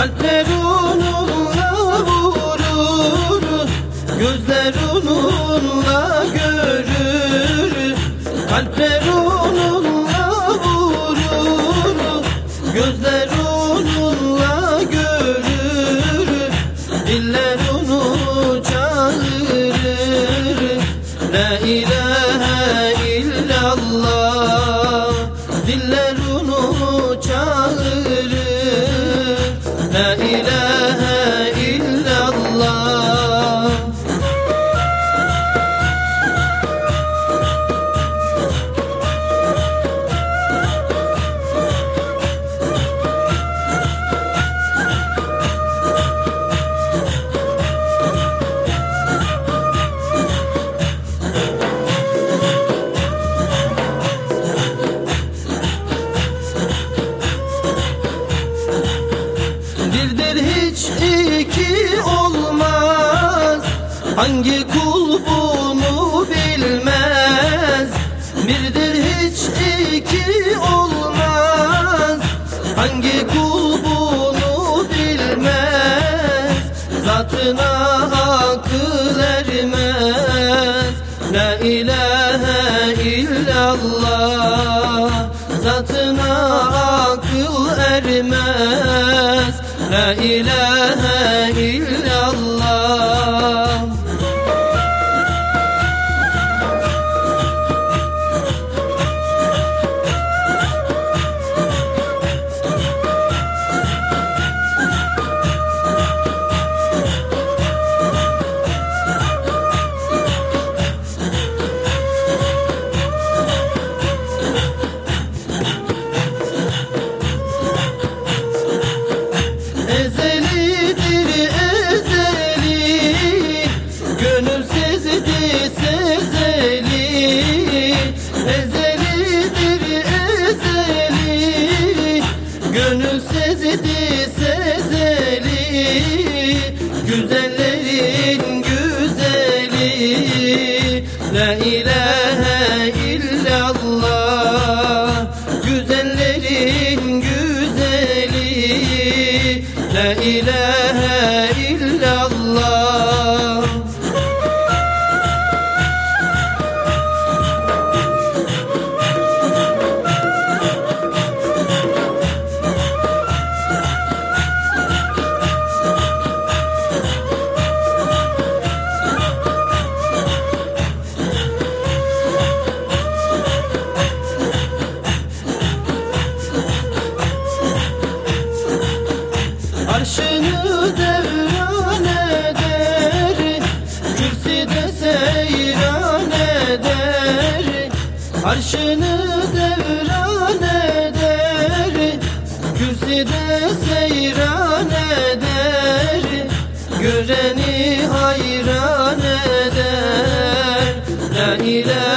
Kalpler onunla vurur Gözler onunla görür. Kalpler onunla vurur Gözler onunla görür. Diller onu çağırır. La ilahe La Hangi kul bunu bilmez? Birdir hiç iki olmaz. Hangi kul bunu bilmez? Zatına akıl ermez. La ilahe illallah. Zatına akıl ermez. La ilahe illallah eder Arşını devran eder Kürsüde seyran eder Göreni hayran eder. La ilahe